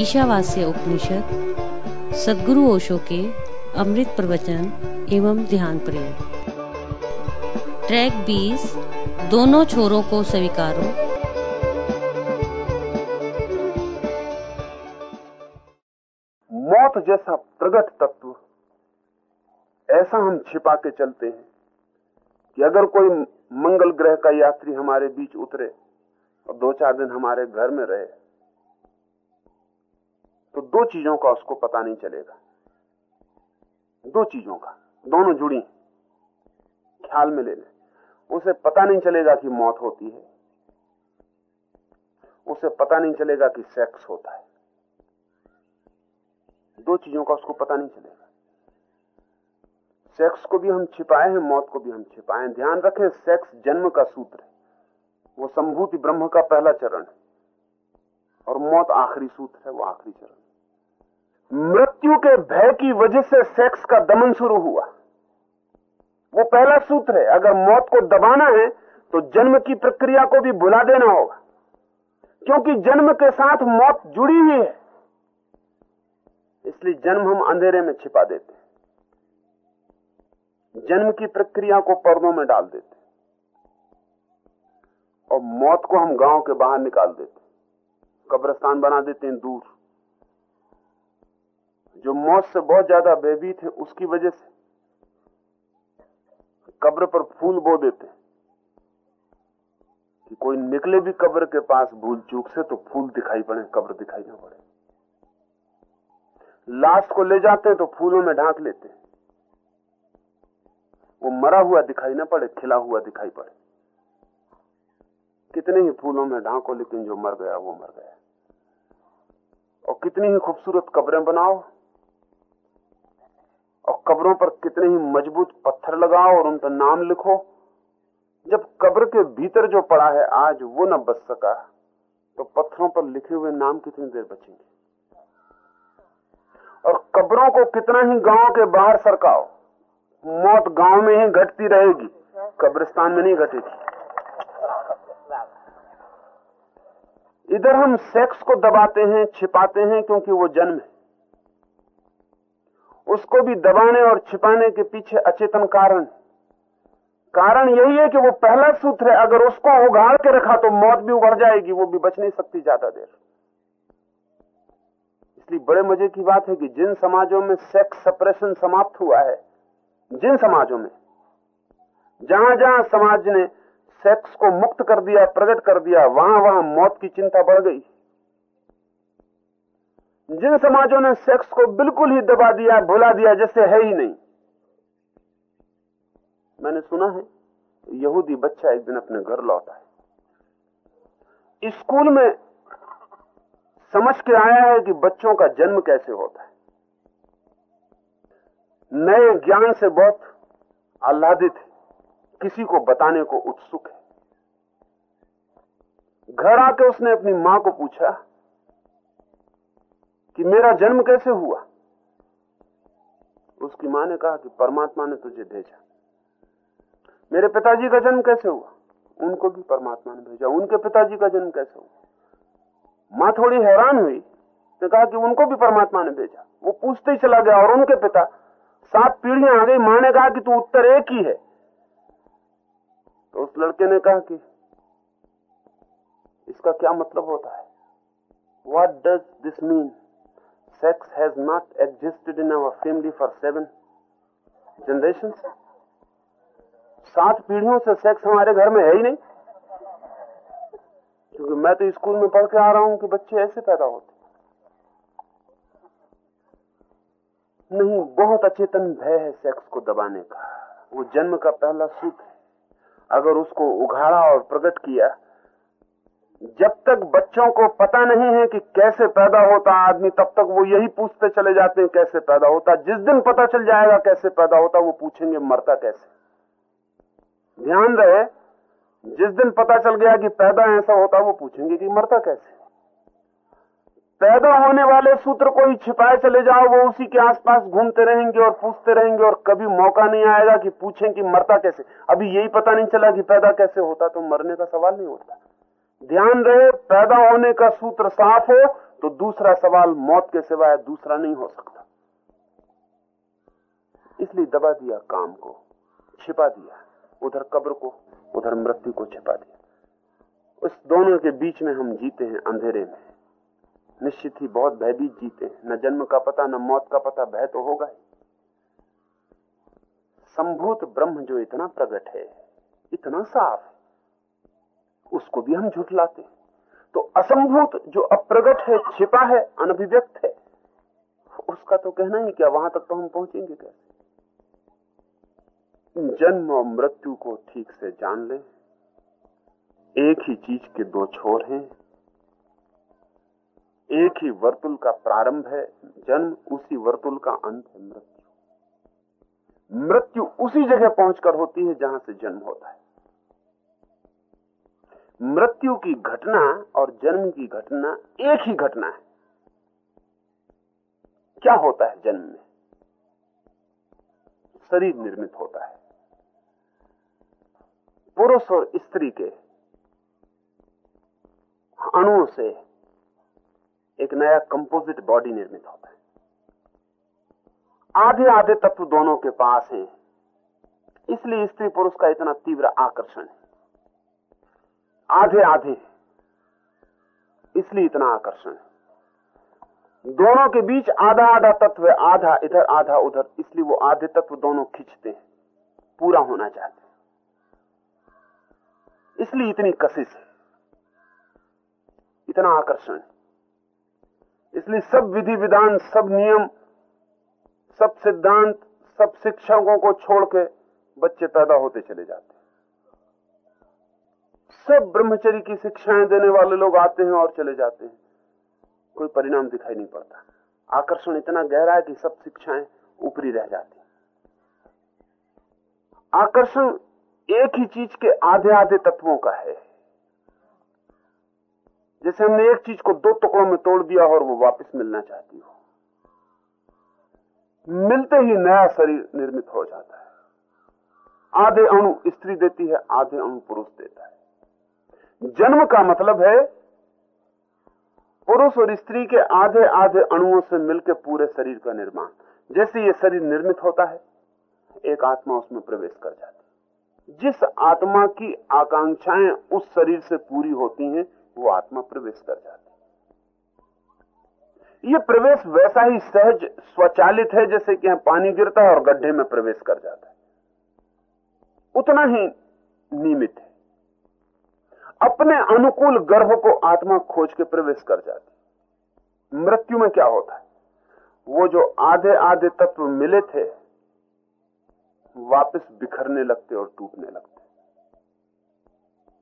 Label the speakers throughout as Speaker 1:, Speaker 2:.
Speaker 1: ईशावास्य उपनिषद, सदगुरु ओशो के अमृत प्रवचन एवं ध्यान प्रयोग ट्रैक 20 दोनों छोरों को स्वीकारो।
Speaker 2: मौत जैसा प्रगट तत्व, ऐसा हम छिपा के चलते हैं कि अगर कोई मंगल ग्रह का यात्री हमारे बीच उतरे और दो चार दिन हमारे घर में रहे तो दो चीज़ों का उसको पता नहीं चलेगा। दो चीज़ों का। दोनों जुड़ी ख्याल में ले लें। उसे पता नहीं चलेगा कि मौत होती है। उसे पता नहीं चलेगा कि सेक्स होता है। दो चीज़ों का उसको पता नहीं चलेगा। सेक्स को भी हम छिपाए हैं, मौत को भी हम छिपाए हैं। ध्यान रखें, सेक्स जन्म का सूत्र है। वो संभूति ब्रह्म का पहला चरण है। और मौत आखिरी सूत्र है, वो आखिरी चरण मृत्यु के भय की वजह से सेक्स का दमन शुरू हुआ। वो पहला सूत्र है, अगर मौत को दबाना है तो जन्म की प्रक्रिया को भी भुला देना होगा। क्योंकि जन्म के साथ मौत जुड़ी हुई है, इसलिए जन्म हम अंधेरे में छिपा देते हैं। जन्म की प्रक्रिया को पर्दों में डाल देते और मौत को हम गाँव के बाहर निकाल देते कब्रस्तान बना देते हैं दूर। जो मौत से बहुत ज़्यादा भयभीत है, उसकी वजह से कब्र पर फूल बो देते कि कोई निकले भी कब्र के पास भूल चूक से तो फूल दिखाई पड़े, कब्र दिखाई ना पड़े। लाश को ले जाते हैं तो फूलों में ढांक लेते हैं। वो मरा हुआ दिखाई ना पड़े, खिला हुआ दिखाई पड़े। कितने ही फूलों में ढांको, लेकिन जो मर गया, वो मर गया। और कितनी ही खूबसूरत कब्रें बनाओ और कब्रों पर कितने ही मज़बूत पत्थर लगाओ और उन पर नाम लिखो। जब कब्र के भीतर जो पड़ा है, आज वो न बच सका। तो पत्थरों पर लिखे हुए नाम कितनी देर बचेंगे? और कब्रों को कितना ही गाँव के बाहर सरकाओ, मौत गाँव में ही घटती रहेगी, कब्रिस्तान में नहीं घटेगी। इधर हम सेक्स को दबाते हैं, छिपाते हैं, क्योंकि वो जन्म है। उसको भी दबाने और छिपाने के पीछे अचेतन कारण। कारण यही है कि वो पहला सूत्र है, अगर उसको उगाड़ के रखा तो मौत भी उगड़ जाएगी, वो भी बच नहीं सकती ज़्यादा देर। इसलिए बड़े मज़े की बात है कि जिन समाजों में सेक्स सप्रेशन समाप्त हुआ है, जिन समाजों में जहाँ जहाँ समाज ने सेक्स को मुक्त कर दिया, प्रकट कर दिया वहाँ वहाँ मौत की चिंता बढ़ गई। जिन समाजों ने सेक्स को बिल्कुल ही दबा दिया, भुला दिया, जैसे है ही नहीं। मैंने सुना है, यहूदी बच्चा एक दिन अपने घर लौटा है स्कूल में समझ के आया है कि बच्चों का जन्म कैसे होता है। नए ज्ञान से बहुत आह्लादित है। किसी को बताने को उत्सुक है। घर आके उसने अपनी माँ को पूछा कि मेरा जन्म कैसे हुआ? उसकी माँ ने कहा कि परमात्मा ने तुझे भेजा। मेरे पिताजी का जन्म कैसे हुआ? उनको भी परमात्मा ने भेजा। उनके पिताजी का जन्म कैसे हुआ? माँ थोड़ी हैरान हुई। तो कहा कि उनको भी परमात्मा ने भेजा। वो पूछते ही चला गया और उनके पिता, सात पीढ़ियाँ आ गई। माँ ने कहा कि तू उत्तर एक ही है। तो उस लड़के ने कहा कि इसका क्या मतलब होता है? What does this mean sex has not existed in our family for seven generation सात पीढ़ियों से सेक्स हमारे घर में है ही नहीं। क्योंकि मैं तो स्कूल में पढ़ के आ रहा हूँ कि बच्चे ऐसे पैदा होते नहीं, बहुत अचेतन भय है सेक्स को दबाने का। वो जन्म का पहला सूत्र अगर उसको उघाड़ा और प्रकट किया जब तक बच्चों को पता नहीं है कि कैसे पैदा होता आदमी, तब तक वो यही पूछते चले जाते हैं, कैसे पैदा होता? जिस दिन पता चल जाएगा कैसे पैदा होता, वो पूछेंगे, मरता कैसे? ध्यान रहे, जिस दिन पता चल गया कि पैदा ऐसा होता, वो पूछेंगे कि मरता कैसे? पैदा होने वाले सूत्र को ही छिपाए चले जाओ, वो उसी के आसपास घूमते रहेंगे और पूछते रहेंगे और कभी मौका नहीं आएगा कि पूछें कि मरता कैसे? अभी यही पता नहीं चला कि पैदा कैसे होता तो मरने का सवाल नहीं होता। ध्यान रहे, पैदा होने का सूत्र साफ़ हो तो दूसरा सवाल मौत के सिवाय दूसरा नहीं हो सकता। इसलिए दबा दिया काम को, छिपा दिया, उधर कब्र को, उधर मृत्यु को छिपा दिया। उस दोनों के बीच में हम जीते हैं अंधेरे में। निश्चित ही बहुत भयभीत जीते हैं। न जन्म का पता, न मौत का पता, भय तो होगा ही। संभूत ब्रह्म जो इतना प्रकट है, इतना साफ़ उसको भी हम झुठलाते तो असंभूत जो अप्रगट है, छिपा है, अनभिव्यक्त है, उसका तो कहना ही क्या वहाँ तक तो हम पहुँचेंगे कैसे? जन्म और मृत्यु को ठीक से जान ले। एक ही चीज़ के दो छोर हैं। एक ही वर्तुल का प्रारंभ है, जन्म, उसी वर्तुल का अंत है, मृत्यु। मृत्यु उसी जगह पहुंचकर होती है जहाँ से जन्म होता है। मृत्यु की घटना और जन्म की घटना एक ही घटना है। क्या होता है जन्म में? शरीर निर्मित होता है। पुरुष और स्त्री के अणुओं से एक नया कंपोजिट बॉडी निर्मित होता है। आधे आधे तत्व दोनों के पास हैं, इसलिए स्त्री पुरुष का इतना तीव्र आकर्षण है। आधे आधे। इसलिए इतना आकर्षण है। दोनों के बीच आधा आधा तत्व है आधा इधर, आधा उधर, इसलिए वो आधे तत्व दोनों खींचते हैं। पूरा होना चाहते हैं। इसलिए इतनी कशिश है। इतना आकर्षण है। इसलिए सब विधि विधान, सब नियम, सब सिद्धांत, सब शिक्षकों को छोड़ के बच्चे पैदा होते चले जाते सब ब्रह्मचरी की शिक्षाएँ देने वाले लोग आते हैं और चले जाते हैं। कोई परिणाम दिखाई नहीं पड़ता। आकर्षण इतना गहरा है कि सब शिक्षाएँ ऊपरी रह जाती आकर्षण एक ही चीज़ के आधे आधे तत्वों का है। जैसे हमने एक चीज़ को दो टुकड़ों में तोड़ दिया और वो वापस मिलना चाहती हो। मिलते ही नया शरीर निर्मित हो जाता है। आधे अणु स्त्री देती है, आधे अणु पुरुष देता है। जन्म का मतलब है पुरुष और स्त्री के आधे आधे अणुओं से मिलकर पूरे शरीर का निर्माण। जैसे ये शरीर निर्मित होता है, एक आत्मा उसमें प्रवेश कर जाती जिस आत्मा की आकांक्षाएँ उस शरीर से पूरी होती हैं, वो आत्मा प्रवेश कर जाती है। ये प्रवेश वैसा ही सहज, स्वचालित है जैसे कि पानी गिरता है और गड्ढे में प्रवेश कर जाता है। उतना ही नियमित है। अपने अनुकूल गर्भ को आत्मा खोज के प्रवेश कर जाती मृत्यु में क्या होता है? वो जो आधे आधे तत्व मिले थे, वापस बिखरने लगते और टूटने लगते।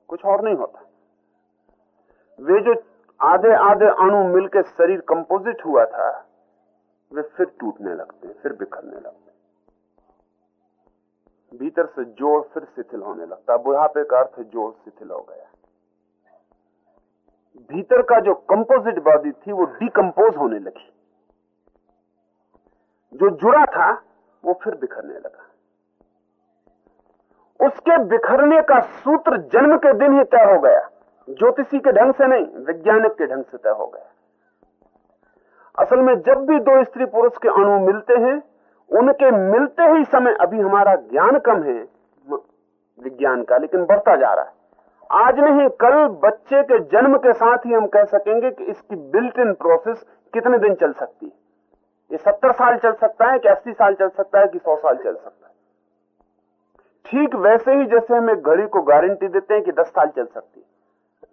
Speaker 2: कुछ और नहीं होता। वे जो आधे आधे अणु मिलकर शरीर कंपोजिट हुआ था, वे फिर टूटने लगते, फिर बिखरने लगते। भीतर से जोड़ फिर शिथिल होने लगता। बुढ़ापे का अर्थ जोड़ शिथिल हो गया। भीतर का जो कंपोजिट बॉडी थी, वो डिकम्पोज होने लगी। जो जुड़ा था, वो फिर बिखरने लगा। उसके बिखरने का सूत्र जन्म के दिन ही तय हो गया। ज्योतिषी के ढंग से नहीं, वैज्ञानिक के ढंग से तय हो गया। असल में जब भी दो स्त्री पुरुष के अणु मिलते हैं, उनके मिलते ही समय अभी हमारा ज्ञान कम है विज्ञान का, लेकिन बढ़ता जा रहा है। आज नहीं, कल बच्चे के जन्म के साथ ही हम कह सकेंगे कि इसकी बिल्ट इन प्रोसेस कितने दिन चल सकती है। ये सत्तर साल चल सकता है कि अस्सी साल चल सकता है कि सौ साल चल सकता है। ठीक वैसे ही जैसे हम एक घड़ी को गारंटी देते हैं कि दस साल चल सकती है।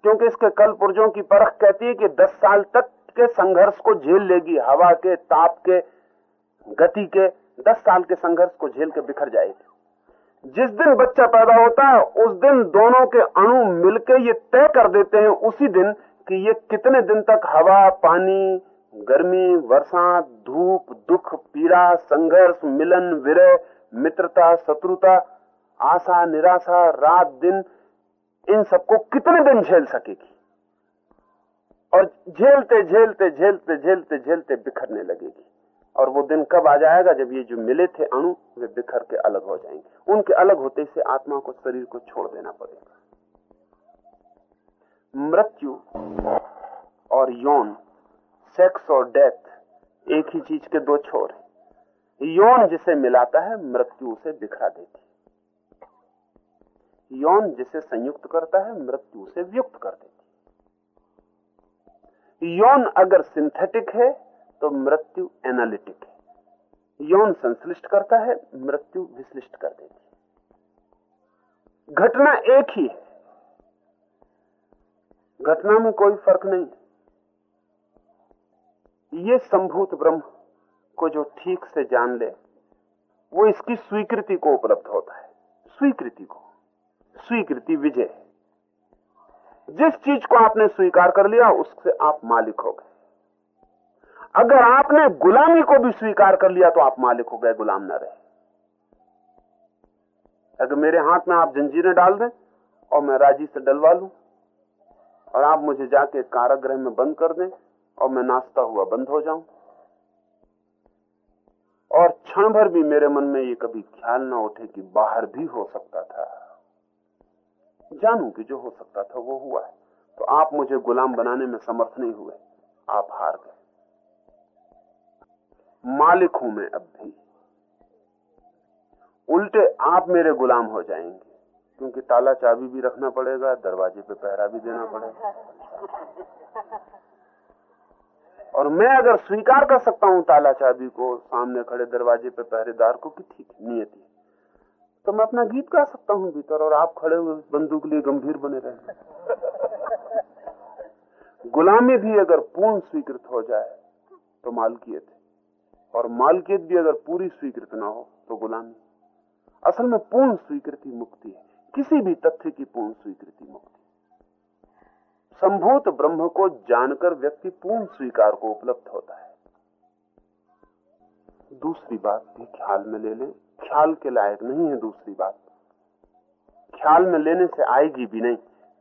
Speaker 2: क्योंकि इसके कल पुर्जों की परख कहती है कि 10 साल तक के संघर्ष को झेल लेगी, हवा के, ताप के, गति के 10 साल के संघर्ष को झेल के बिखर जाएगी। जिस दिन बच्चा पैदा होता है, उस दिन दोनों के अणु मिलके ये तय कर देते हैं उसी दिन कि ये कितने दिन तक हवा, पानी, गर्मी, वर्षा, धूप, दुख, पीड़ा, संघर्ष, मिलन, विरह, मित्रता, शत्रुता, आशा, निराशा, रात, दिन, इन सबको कितने दिन झेल सकेगी? और झेलते झेलते झेलते झेलते झेलते बिखरने लगेगी। और वो दिन कब आ जाएगा जब ये जो मिले थे अणु, वे बिखर के अलग हो जाएँगे। उनके अलग होते से आत्मा को शरीर को छोड़ देना पड़ेगा। मृत्यु और यौन सेक्स और डेथ एक ही चीज़ के दो छोर हैं। यौन जिसे मिलाता है, मृत्यु उसे बिखरा देती यौन जिसे संयुक्त करता है, मृत्यु उसे व्युक्त कर देती यौन अगर सिंथेटिक है तो मृत्यु एनालिटिक है। यौन संश्लिष्ट करता है, मृत्यु विश्लिष्ट कर देती है। घटना एक ही है। घटना में कोई फ़र्क नहीं ये संभूत ब्रह्म को जो ठीक से जान ले, वो इसकी स्वीकृति को उपलब्ध होता है। स्वीकृति को। स्वीकृति विजय जिस चीज़ को आपने स्वीकार कर लिया, उससे आप मालिक हो गए। अगर आपने गुलामी को भी स्वीकार कर लिया तो आप मालिक हो गए, गुलाम न रहे। अगर मेरे हाथ में आप जंजीरें डाल दें और मैं राज़ी से डलवा लू, और आप मुझे जाके कारागृह में बंद कर दें और मैं नाचता हुआ बंद हो जाऊँ, और क्षण भर भी मेरे मन में ये कभी ख्याल ना उठे कि बाहर भी हो सकता था। जानू कि जो हो सकता था वो हुआ है। तो आप मुझे गुलाम बनाने में समर्थ नहीं हुए, आप हार गए। मालिक हूँ मैं अब भी। उल्टे आप मेरे गुलाम हो जाएँगे, क्योंकि ताला चाबी भी रखना पड़ेगा, दरवाजे पे पहरा भी देना पड़ेगा। और मैं अगर स्वीकार कर सकता हूँ ताला चाबी को, सामने खड़े दरवाजे पे पहरेदार को कि ठीक, नियति तो मैं अपना गीत गा सकता हूँ भीतर, और आप खड़े हुए बंदूक लिए गंभीर बने रहे। गुलामी भी अगर पूर्ण स्वीकृत हो जाए तो मालकियत है। और मालकियत भी अगर पूरी स्वीकृत ना हो तो गुलामी। असल में पूर्ण स्वीकृति मुक्ति है। किसी भी तथ्य की पूर्ण स्वीकृति मुक्ति। संभूत ब्रह्म को जानकर व्यक्ति पूर्ण स्वीकार को उपलब्ध होता है। दूसरी बात भी ख्याल में ले लें। ख्याल के लायक नहीं है दूसरी बात। ख्याल में लेने से आएगी भी नहीं।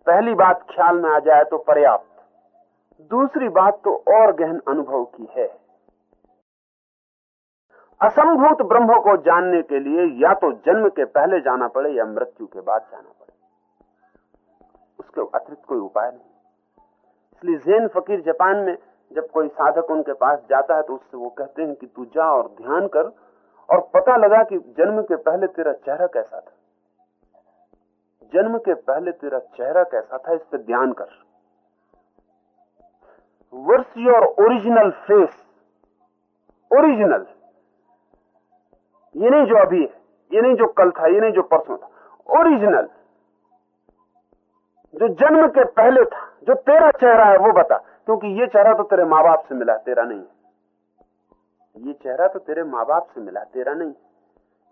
Speaker 2: पहली बात ख्याल में आ जाए तो पर्याप्त। दूसरी बात तो और गहन अनुभव की है। असंभूत ब्रह्म को जानने के लिए या तो जन्म के पहले जाना पड़े या मृत्यु के बाद जाना पड़े। उसके अतिरिक्त कोई उपाय नहीं। इसलिए जैन फकीर जापान में जब कोई साधक उनके पास जाता है तो उससे वो कहते हैं कि तू जा और ध्यान कर और पता लगा कि जन्म के पहले तेरा चेहरा कैसा था। जन्म के पहले तेरा चेहरा कैसा था इस पर ध्यान कर। Verse your original face, original. ये नहीं जो अभी है, ये नहीं जो कल था, ये नहीं जो परसों था। ओरिजिनल जो जन्म के पहले था, जो तेरा चेहरा है, वो बता, क्योंकि ये चेहरा तो तेरे माँ बाप से मिला, तेरा नहीं ये चेहरा तो तेरे माँ बाप से मिला, तेरा नहीं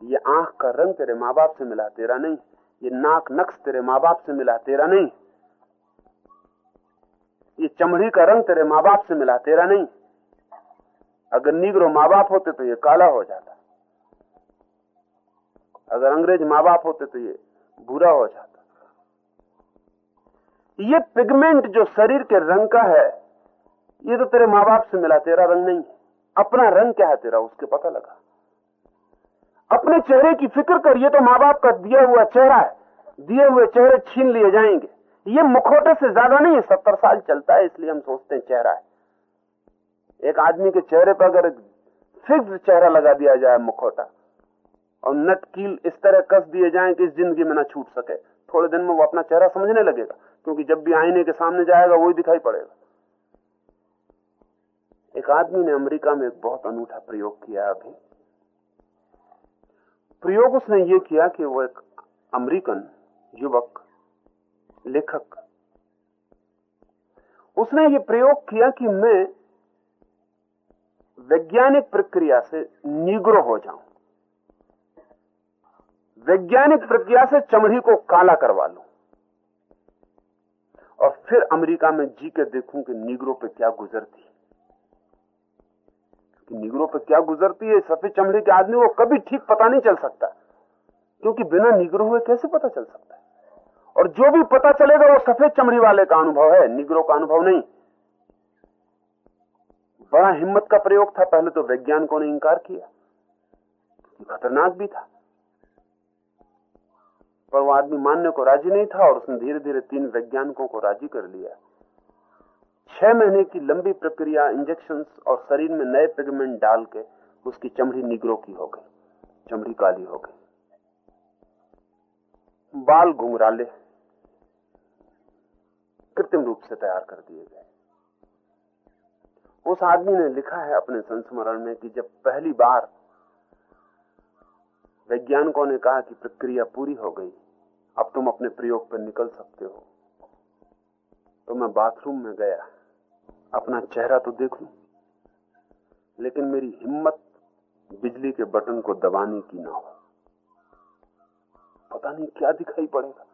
Speaker 2: ये आँख का रंग तेरे माँ बाप से मिला, तेरा नहीं ये नाक नक्श तेरे माँ बाप से मिला, तेरा नहीं ये चमड़ी का रंग तेरे माँ बाप से मिला, तेरा नहीं अगर निगरो माँ बाप होते तो ये काला हो जाता। अगर अंग्रेज़ माँ बाप होते तो ये बुरा हो जाता ये पिगमेंट जो शरीर के रंग का है, ये तो तेरे माँ बाप से मिला, तेरा रंग नहीं अपना रंग क्या है तेरा, उसके पता लगा। अपने चेहरे की फ़िक्र कर, ये तो माँ बाप का दिया हुआ चेहरा है, दिए हुए चेहरे छीन लिए जाएँगे। ये मुखोटे से ज़्यादा नहीं है सत्तर साल चलता है, इसलिए हम सोचते हैं चेहरा है। एक आदमी के चेहरे पर अगर फिक्स चेहरा लगा दिया जाए, मुखोटा और नट कील इस तरह कस दिए जाए कि इस ज़िंदगी में ना छूट सके। थोड़े दिन में वो अपना चेहरा समझने लगेगा, क्योंकि जब भी आईने के सामने जाएगा, वही दिखाई पड़ेगा। एक आदमी ने अमेरिका में एक बहुत अनूठा प्रयोग किया अभी। प्रयोग उसने ये किया कि वो एक अमेरिकन युवक, लेखक, उसने ये प्रयोग किया कि मैं वैज्ञानिक प्रक्रिया से निग्रो हो जाऊँ। वैज्ञानिक प्रक्रिया से चमड़ी को काला करवा लू। और फिर अमेरिका में जी के देखूँ कि निगरों पे क्या गुजरती कि निगरों पे क्या गुजरती है, सफ़ेद चमड़े के आदमी को कभी ठीक पता नहीं चल सकता। क्योंकि बिना निगरो हुए कैसे पता चल सकता है? और जो भी पता चलेगा, वो सफ़ेद चमड़ी वाले का अनुभव है, निगरों का अनुभव नहीं। बड़ा हिम्मत का प्रयोग था, पहले तो वैज्ञानिकों ने इंकार किया। खतरनाक भी था। पर वो आदमी मानने को राज़ी नहीं था और उसने धीरे धीरे तीन वैज्ञानिकों को राज़ी कर लिया। छह महीने की लंबी प्रक्रिया इंजेक्शन और शरीर में नए पिगमेंट डाल के उसकी चमड़ी निगरों की हो गई, चमड़ी काली हो गई। बाल घुंघराले कृत्रिम रूप से तैयार कर दिए गए। उस आदमी ने लिखा है अपने संस्मरण में कि जब पहली बार वैज्ञानिकों ने कहा कि प्रक्रिया पूरी हो गई अब तुम अपने प्रयोग पर निकल सकते हो। तो मैं बाथरूम में गया। अपना चेहरा तो देख, लेकिन मेरी हिम्मत बिजली के बटन को दबाने की ना हो। पता नहीं क्या दिखाई पड़ेगा।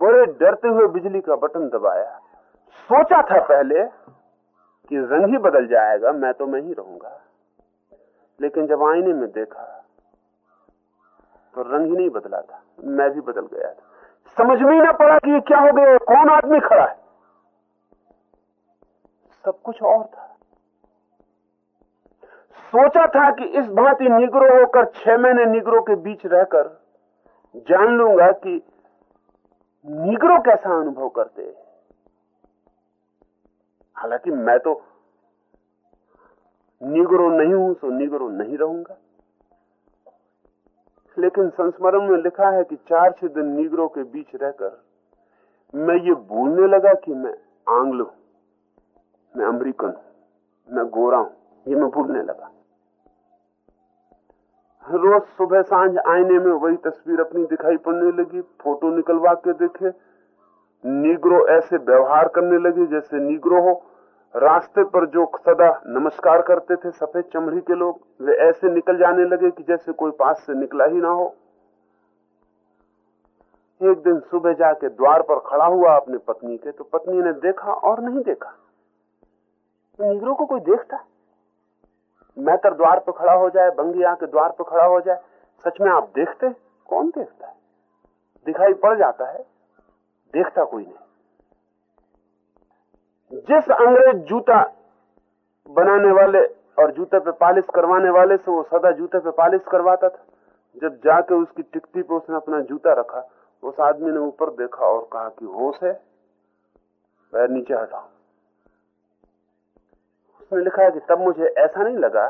Speaker 2: बड़े डरते हुए बिजली का बटन दबाया। सोचा था पहले कि रंग ही बदल जाएगा, मैं तो मैं ही रहूँगा। लेकिन जब आईने में देखा तो रंग ही नहीं बदला था, मैं भी बदल गया था। समझ में ही ना पड़ा कि ये क्या हो गया, कौन आदमी खड़ा है? सब कुछ और था। सोचा था कि इस भांति निग्रो होकर छह महीने निग्रो के बीच रहकर जान लूँगा कि निग्रो कैसा अनुभव करते हालाँकि मैं तो निग्रो नहीं हूँ तो निग्रो नहीं रहूँगा। लेकिन संस्मरण में लिखा है कि चार छह दिन निगरों के बीच रहकर मैं ये भूलने लगा कि मैं आंग्ल हूँ, मैं अमेरिकन हूँ, मैं गोरा हूँ, ये मैं भूलने लगा। रोज सुबह साँझ आईने में वही तस्वीर अपनी दिखाई पड़ने लगी, फ़ोटो निकलवा के देखे, निग्रो ऐसे व्यवहार करने लगे जैसे निग्रो हो रास्ते पर जो सदा नमस्कार करते थे सफ़ेद चमड़ी के लोग, वे ऐसे निकल जाने लगे कि जैसे कोई पास से निकला ही ना हो। एक दिन सुबह जाके द्वार पर खड़ा हुआ अपनी पत्नी के तो पत्नी ने देखा और नहीं देखा। निगरों को कोई देखता? मैतर द्वार पर खड़ा हो जाए, बंगी आके द्वार पर खड़ा हो जाए, सच में आप देखते? कौन देखता है? दिखाई पड़ जाता है। देखता कोई नहीं। जिस अंग्रेज़ जूता बनाने वाले और जूते पे पालिश करवाने वाले से वो सदा जूते पे पालिश करवाता था। जब जाके उसकी टिकटी पे उसने अपना जूता रखा, उस आदमी ने ऊपर देखा और कहा कि होश है, पैर नीचे हटाओ। उसने लिखा कि तब मुझे ऐसा नहीं लगा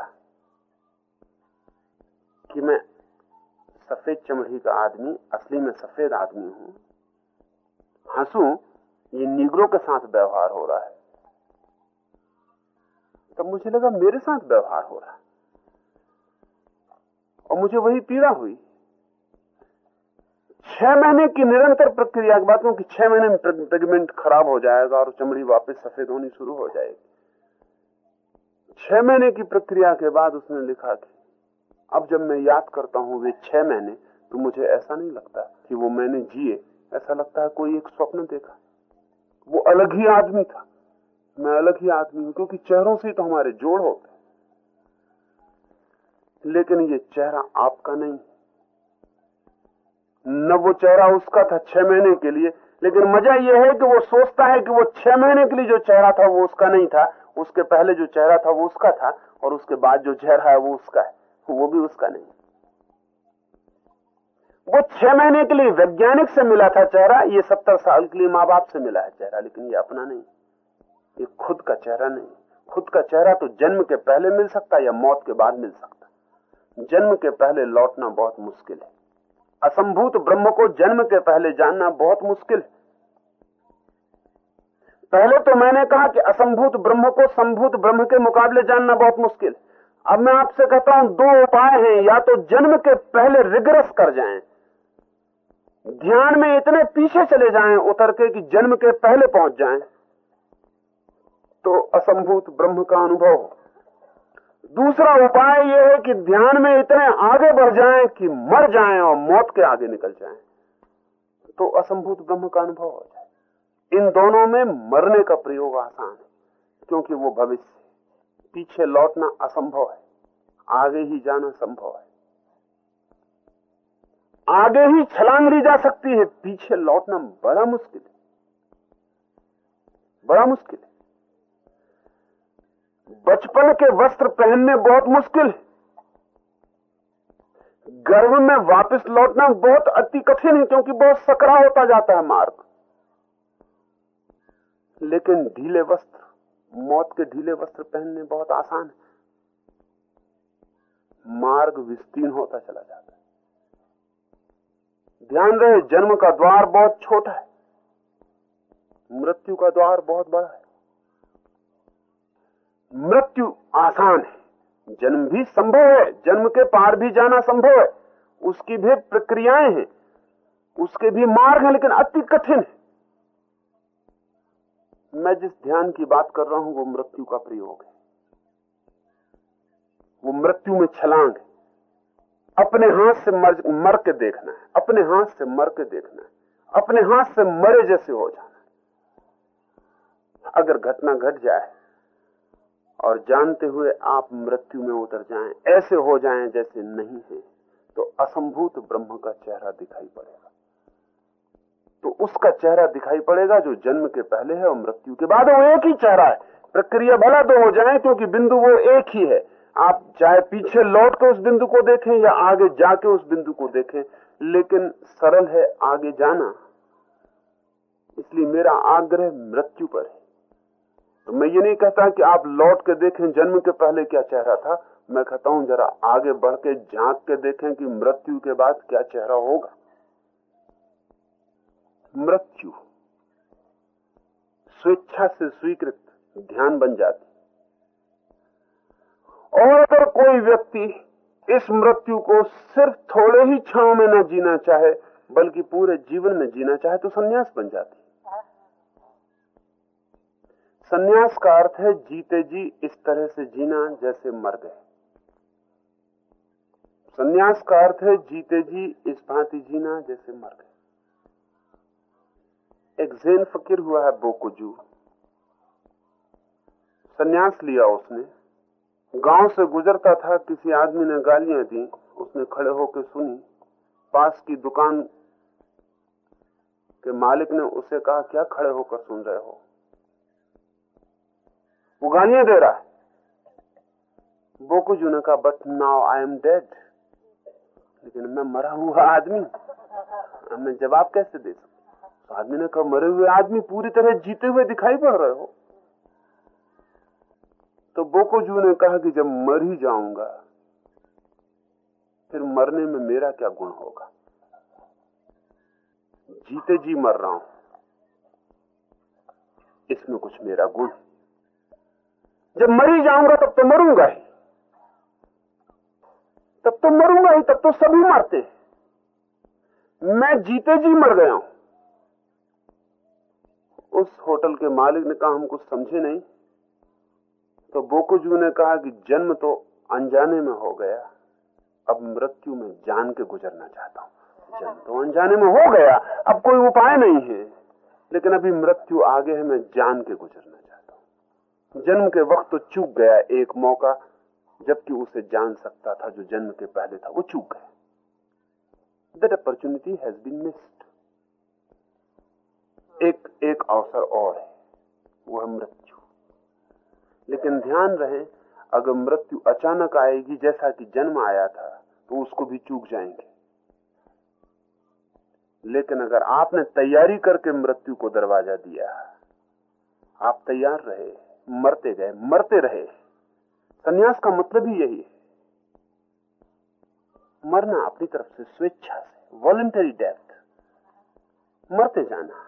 Speaker 2: कि मैं सफ़ेद चमड़ी का आदमी, असली में सफ़ेद आदमी हूँ। हंसू, ये निगरों के साथ व्यवहार हो रहा है। तब मुझे लगा मेरे साथ व्यवहार हो रहा और मुझे वही पीड़ा हुई। छह महीने की निरंतर प्रक्रिया की बात कि छह महीने में पिगमेंट खराब हो जाएगा और चमड़ी वापस सफ़ेद होनी शुरू हो जाएगी। छह महीने की प्रक्रिया के बाद उसने लिखा कि, अब जब मैं याद करता हूँ वे छह महीने तो मुझे ऐसा नहीं लगता कि वो मैंने जिए। ऐसा लगता है कोई एक स्वप्न देखा। वो अलग ही आदमी था। मैं अलग ही आदमी हूँ, क्योंकि चेहरों से तो हमारे जोड़ होते लेकिन ये चेहरा आपका नहीं। न वो चेहरा उसका था छह महीने के लिए, लेकिन मज़ा यह है कि वो सोचता है कि वो छह महीने के लिए जो चेहरा था वो उसका नहीं था, उसके पहले जो चेहरा था वो उसका था, और उसके बाद जो चेहरा है वो उसका है, वो भी उसका नहीं। वो छह महीने के लिए वैज्ञानिक से मिला था चेहरा, ये सत्तर साल के लिए माँ बाप से मिला है चेहरा, लेकिन ये अपना नहीं। ये खुद का चेहरा नहीं। खुद का चेहरा तो जन्म के पहले मिल सकता या मौत के बाद मिल सकता जन्म के पहले लौटना बहुत मुश्किल है। असंभूत ब्रह्म को जन्म के पहले जानना बहुत मुश्किल है। पहले तो मैंने कहा कि असंभूत ब्रह्म को संभूत ब्रह्म के मुकाबले जानना बहुत मुश्किल अब मैं आपसे कहता हूँ, दो उपाय हैं, या तो जन्म के पहले रिग्रेस कर जाएँ, ध्यान में इतने पीछे चले जाएँ, उतर के कि जन्म के पहले पहुँच जाएँ। तो असंभूत ब्रह्म का अनुभव। दूसरा उपाय यह है कि ध्यान में इतने आगे बढ़ जाएँ कि मर जाएँ और मौत के आगे निकल जाएँ। तो असंभूत ब्रह्म का अनुभव हो जाए। इन दोनों में मरने का प्रयोग आसान है, क्योंकि वो भविष्य पीछे लौटना असंभव है, आगे ही जाना संभव है। आगे ही छलांग ली जा सकती है, पीछे लौटना बड़ा मुश्किल है। बड़ा मुश्किल है। बचपन के वस्त्र पहनने बहुत मुश्किल। है गर्भ में वापस लौटना बहुत अति कठिन है, क्योंकि बहुत सकरा होता जाता है मार्ग। लेकिन ढीले वस्त्र, मौत के ढीले वस्त्र पहनने बहुत आसान है। मार्ग विस्तीर्ण होता चला जाता है। ध्यान रहे, जन्म का द्वार बहुत छोटा है। मृत्यु का द्वार बहुत बड़ा है। मृत्यु आसान है। जन्म भी संभव है जन्म के पार भी जाना संभव है। उसकी भी प्रक्रियाएँ हैं उसके भी मार्ग हैं लेकिन अति कठिन है। मैं जिस ध्यान की बात कर रहा हूँ वो मृत्यु का प्रयोग है। वो मृत्यु में छलांग है। अपने हाथ से मर, मर के देखना है। अपने हाथ से मर के देखना है। अपने हाथ से मरे जैसे हो जाना अगर घटना घट जाए और जानते हुए आप मृत्यु में उतर जाएँ, ऐसे हो जाएँ जैसे नहीं है तो असंभूत ब्रह्म का चेहरा दिखाई पड़ेगा। तो उसका चेहरा दिखाई पड़ेगा जो जन्म के पहले है और मृत्यु के बाद वो एक ही चेहरा है। प्रक्रिया भला दो हो जाए क्योंकि बिंदु वो एक ही है। आप चाहे पीछे लौट के उस बिंदु को देखें या आगे जाके उस बिंदु को देखें लेकिन सरल है आगे जाना। इसलिए मेरा आग्रह मृत्यु पर है। तो मैं ये नहीं कहता कि आप लौट के देखें जन्म के पहले क्या चेहरा था। मैं कहता हूँ जरा आगे बढ़ के झाँक के देखें कि मृत्यु के बाद क्या चेहरा होगा। मृत्यु। स्वेच्छा से स्वीकृत ध्यान बन जाती। और अगर कोई व्यक्ति इस मृत्यु को सिर्फ़ थोड़े ही क्षणों में न जीना चाहे, बल्कि पूरे जीवन में जीना चाहे तो सन्यास बन जाती। सन्यास का अर्थ है जीते जी इस तरह से जीना जैसे मर गए सन्यास का अर्थ है जीते जी इस भांति जीना जैसे मर गए एक जैन फकीर हुआ है बोकुजू। सन्यास लिया उसने। गाँव से गुजरता था, किसी आदमी ने गालियाँ दी, उसने खड़े होकर सुनी। पास की दुकान के मालिक ने उसे कहा, क्या खड़े होकर सुन रहे हो? वो गालियाँ दे रहा है। बोकुजू ने कहा but now I am dead लेकिन मैं मरा हुआ आदमी। हमने जवाब कैसे दे सकते तो आदमी ने कहा, मरे हुए आदमी पूरी तरह जीते हुए दिखाई पड़ रहे हो। तो बोकोजू ने कहा कि जब मर ही जाऊँगा, फिर मरने में मेरा क्या गुण होगा? जीते जी मर रहा हूँ। इसमें कुछ मेरा गुण जब मरी जाऊँगा तब तो मरूँगा ही। तब तो मरूँगा ही, तब तो सभी मरते मैं जीते जी मर गया हूँ। उस होटल के मालिक ने कहा, हम कुछ समझे नहीं। तो बोकुजू ने कहा कि जन्म तो अनजाने में हो गया। अब मृत्यु में जान के गुजरना चाहता हूँ। जन्म तो अनजाने में हो गया, अब कोई उपाय नहीं है। लेकिन अभी मृत्यु आगे है, मैं जान के गुजरना जन्म के वक्त तो चूक गया एक मौका, जबकि उसे जान सकता था जो जन्म के पहले था, वो चूक गया। That opportunity has been missed एक एक अवसर और है वो है मृत्यु। लेकिन ध्यान रहे, अगर मृत्यु अचानक आएगी, जैसा कि जन्म आया था तो उसको भी चूक जाएँगे। लेकिन अगर आपने तैयारी करके मृत्यु को दरवाज़ा दिया, आप तैयार रहे। मरते गए मरते रहे। संन्यास का मतलब ही यही है। मरना अपनी तरफ़ से स्वेच्छा से वॉलंटरी डेथ मरते जाना।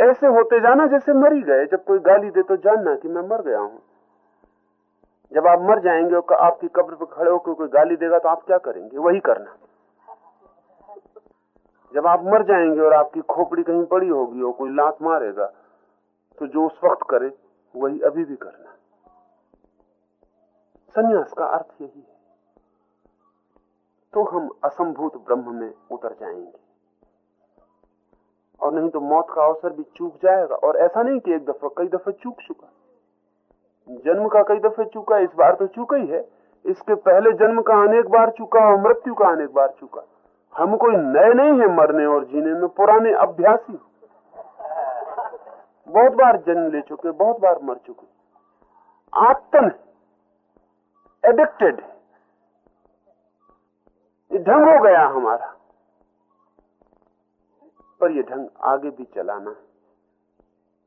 Speaker 2: ऐसे होते जाना जैसे मर गए। जब कोई गाली दे तो जानना कि मैं मर गया हूँ। जब आप मर जाएँगे और आपकी कब्र पर खड़े होकर कोई गाली देगा तो आप क्या करेंगे? वही करना। जब आप मर जाएँगे और आपकी खोपड़ी कहीं पड़ी होगी और कोई लात मारेगा तो जो उस वक्त करे वही अभी भी करना। संन्यास का अर्थ यही है। तो हम असंभूत ब्रह्म में उतर जाएँगे। और नहीं तो मौत का अवसर भी चूक जाएगा। और ऐसा नहीं कि एक दफ़ा, कई दफे चूक चुका जन्म का कई दफे चूका इस बार तो चूका ही है। इसके पहले जन्म का अनेक बार चुका और मृत्यु का अनेक बार चुका। हम कोई नए नहीं है मरने और जीने में, पुराने अभ्यासी बहुत बार जन्म ले चुके बहुत बार मर चुके आत्तन एडिक्टेड ये ढंग हो गया हमारा। पर ये ढंग आगे भी चलाना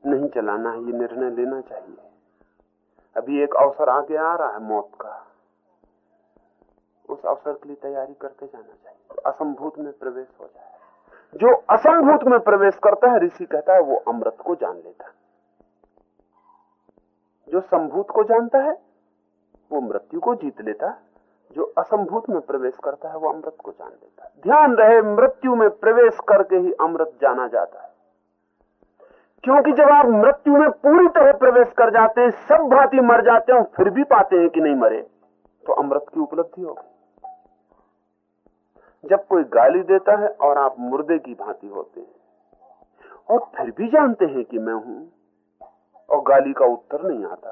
Speaker 2: नहीं चलाना है, ये निर्णय लेना चाहिए। अभी एक अवसर आगे आ रहा है मौत का। उस अवसर के लिए तैयारी करके जाना चाहिए। असंभूत में प्रवेश हो जाए। जो असंभूत में प्रवेश करता है, ऋषि कहता है, वो अमृत को जान लेता जो संभूत को जानता है, वो मृत्यु को जीत लेता जो असंभूत में प्रवेश करता है, वो अमृत को जान लेता ध्यान रहे, मृत्यु में प्रवेश करके ही अमृत जाना जाता है। क्योंकि जब आप मृत्यु में पूरी तरह प्रवेश कर जाते हैं, सब भांति मर जाते हैं फिर भी पाते हैं कि नहीं मरे तो अमृत की उपलब्धि होगी। जब कोई गाली देता है और आप मुर्दे की भांति होते हैं। और फिर भी जानते हैं कि मैं हूँ, और गाली का उत्तर नहीं आता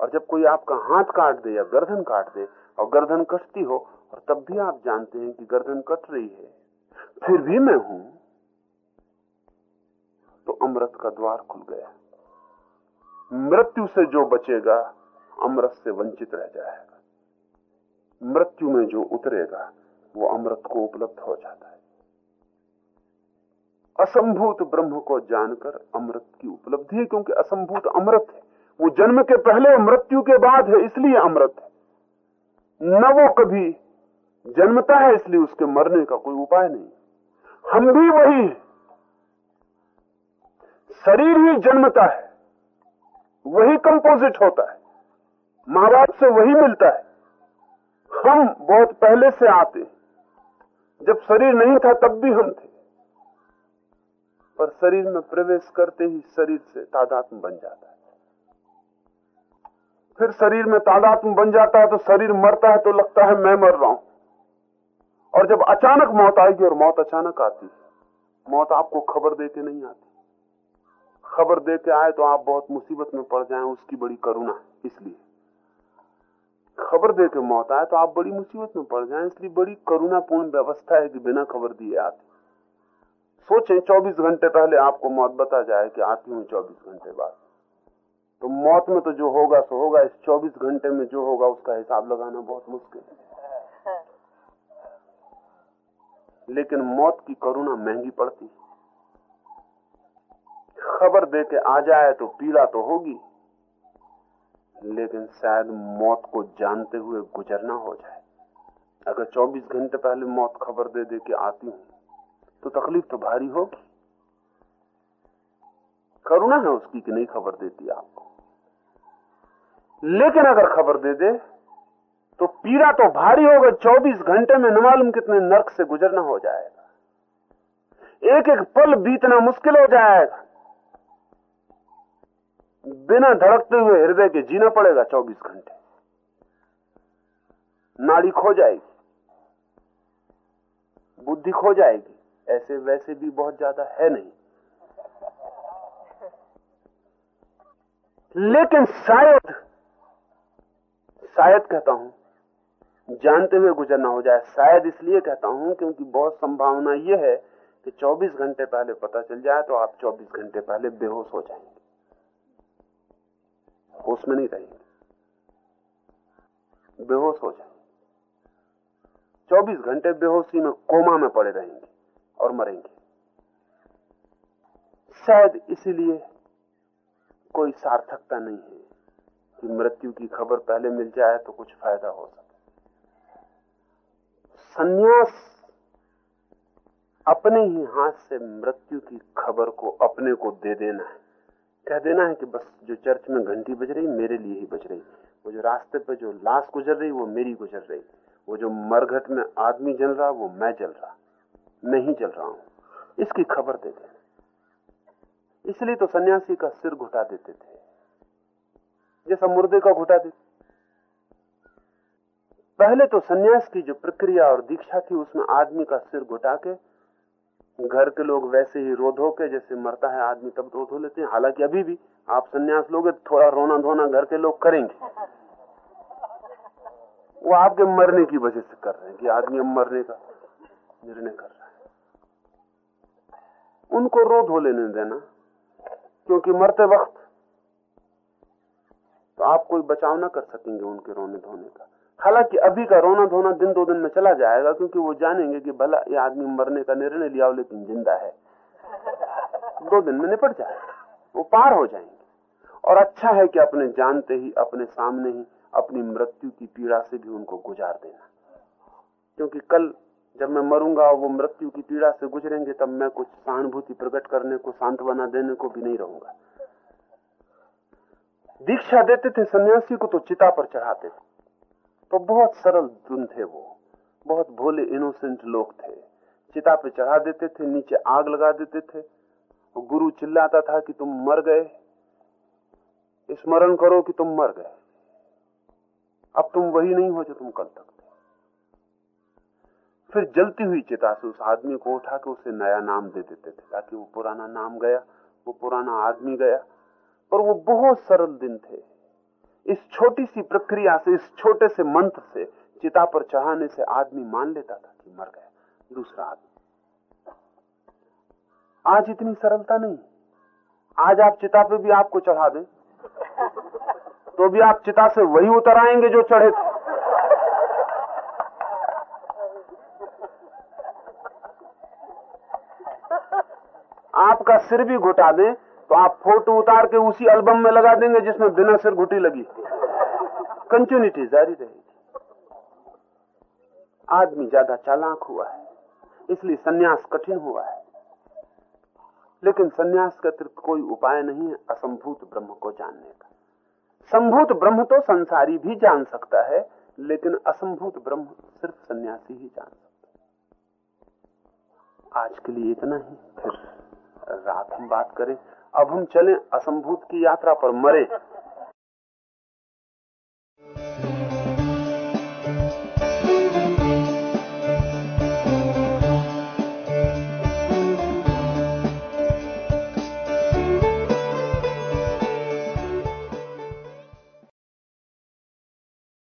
Speaker 2: और जब कोई आपका हाथ काट दे या गर्दन काट दे, और गर्दन कटती हो, और तब भी आप जानते हैं कि गर्दन कट रही है, फिर भी मैं हूँ तो अमृत का द्वार खुल गया। मृत्यु से जो बचेगा, अमृत से वंचित रह जाएगा। मृत्यु में जो उतरेगा, वो अमृत को उपलब्ध हो जाता है। असंभूत ब्रह्म को जानकर अमृत की उपलब्धि है, क्योंकि असंभूत अमृत है। वो जन्म के पहले मृत्यु के बाद है, इसलिए अमृत है। न वो कभी जन्मता है, इसलिए उसके मरने का कोई उपाय नहीं। हम भी वही शरीर ही जन्मता है, वही कंपोजिट होता है। माँ बाप से वही मिलता है। हम बहुत पहले से आते जब शरीर नहीं था, तब भी हम थे। पर शरीर में प्रवेश करते ही शरीर से तादात्म बन जाता है। फिर शरीर में तादात्म बन जाता है तो शरीर मरता है तो लगता है मैं मर रहा हूँ। और जब अचानक मौत आएगी और मौत अचानक आती है, मौत आपको खबर देके नहीं आती। खबर दे के आए तो आप बहुत मुसीबत में पड़ जाएँ, उसकी बड़ी करुणा इसलिए। खबर दे के मौत आए तो आप बड़ी मुसीबत में पड़ जाएँ, इसलिए बड़ी करुणापूर्ण व्यवस्था है कि बिना खबर दिए आते सोचें 24 घंटे पहले आपको मौत बता जाए कि आती हूँ 24 घंटे बाद। तो मौत में तो जो होगा, सो होगा, इस 24 घंटे में जो होगा, उसका हिसाब लगाना बहुत मुश्किल है। लेकिन मौत की करुणा महँगी पड़ती खबर दे के आ जाए तो पीड़ा तो होगी। लेकिन शायद मौत को जानते हुए गुजरना हो जाए। अगर 24 घंटे पहले मौत खबर दे दे के आती हूँ तो तकलीफ़ तो भारी होगी। करुणा है उसकी कि नहीं खबर देती आपको। लेकिन अगर खबर दे दे तो पीड़ा तो भारी होगा। 24 घंटे में न मालूम कितने नर्क से गुजरना हो जाएगा। एक एक पल बीतना मुश्किल हो जाएगा। बिना धड़कते हुए हृदय के जीना पड़ेगा 24 घंटे। नाड़ी खो जाएगी। बुद्धि खो जाएगी। ऐसे वैसे भी बहुत ज़्यादा है नहीं। लेकिन शायद शायद कहता हूँ, जानते हुए गुजरना हो जाए। शायद इसलिए कहता हूँ क्योंकि बहुत संभावना यह है कि 24 घंटे पहले पता चल जाए तो आप 24 घंटे पहले बेहोश हो जाएँगे। होश में नहीं रहेंगे। बेहोश हो जाएँगे। चौबीस घंटे बेहोशी में कोमा में पड़े रहेंगे और मरेंगे। शायद इसीलिए कोई सार्थकता नहीं है कि मृत्यु की खबर पहले मिल जाए तो कुछ फ़ायदा हो सके। सन्यास अपने ही हाथ से मृत्यु की खबर को अपने को दे देना है। कह देना है कि बस जो चर्च में घंटी बज रही, मेरे लिए ही बज रही। वो जो रास्ते पे जो लाश गुजर रही, वो मेरी गुजर रही। वो जो मरघट में आदमी जल रहा, वो मैं जल रहा। नहीं जल रहा हूँ। इसकी खबर दे देना इसलिए तो सन्यासी का सिर घुटा देते थे। जैसा मुर्दे का घुटा देते पहले तो सन्यास की जो प्रक्रिया और दीक्षा थी, उसमें आदमी का सिर घुटा के घर के लोग वैसे ही रो धो के जैसे मरता है आदमी, तब रो धो लेते हैं। हालाँकि अभी भी आप संन्यास लोगे थोड़ा रोना धोना घर के लोग करेंगे। वो आपके मरने की वजह से कर रहे हैं कि आदमी अब मरने का निर्णय कर रहा है। उनको रो धो लेने देना, क्योंकि मरते वक्त तो आप कोई बचाव ना कर सकेंगे उनके रोने धोने का। हालाँकि अभी का रोना धोना दिन दो दिन में चला जाएगा, क्योंकि वो जानेंगे कि भला ये आदमी मरने का निर्णय लिया हो लेकिन ज़िंदा है। दो दिन में निपट जाए वो पार हो जाएँगे। और अच्छा है कि अपने जानते ही, अपने सामने ही, अपनी मृत्यु की पीड़ा से भी उनको गुजार देना। क्योंकि कल जब मैं मरूँगा और वो मृत्यु की पीड़ा से गुजरेंगे, तब मैं कुछ सहानुभूति प्रकट करने को, सांत्वना देने को भी नहीं रहूँगा। दीक्षा देते थे, सन्यासी को तो चिता पर चढ़ाते थे। तो बहुत सरल धुन थे वो। बहुत भोले इनोसेंट लोग थे। चिता पे चढ़ा देते थे, नीचे आग लगा देते थे। गुरु चिल्लाता था कि तुम मर गए। स्मरण करो कि तुम मर गए। अब तुम वही नहीं हो जो तुम कल तक थे। फिर जलती हुई चिता से उस आदमी को उठा के उसे नया नाम दे देते थे, ताकि वो पुराना नाम गया, वो पुराना आदमी गया। पर वो बहुत सरल दिन थे। इस छोटी सी प्रक्रिया से, इस छोटे से मंत्र से, चिता पर चढ़ाने से आदमी मान लेता था कि मर गया, दूसरा आदमी। आज इतनी सरलता नहीं। आज आप चिता पे भी आपको चढ़ा दें। तो भी आप चिता से वही उतर आएँगे जो चढ़े थे। आपका सिर भी घुटा दें तो आप फ़ोटो उतार के उसी एल्बम में लगा देंगे जिसमें बिना सिर घुटी लगी। कंटिन्यूटी जारी रहेगी। आदमी ज़्यादा चालाक हुआ है, इसलिए सन्यास कठिन हुआ है। लेकिन सन्यास का अतिरिक्त कोई उपाय नहीं है असंभूत ब्रह्म को जानने का। संभूत ब्रह्म तो संसारी भी जान सकता है, लेकिन असंभूत ब्रह्म सिर्फ़ सन्यासी ही जान सकता है। आज के लिए इतना ही, फिर रात हम बात करें। अब हम चलें असंभूत की यात्रा पर मरे।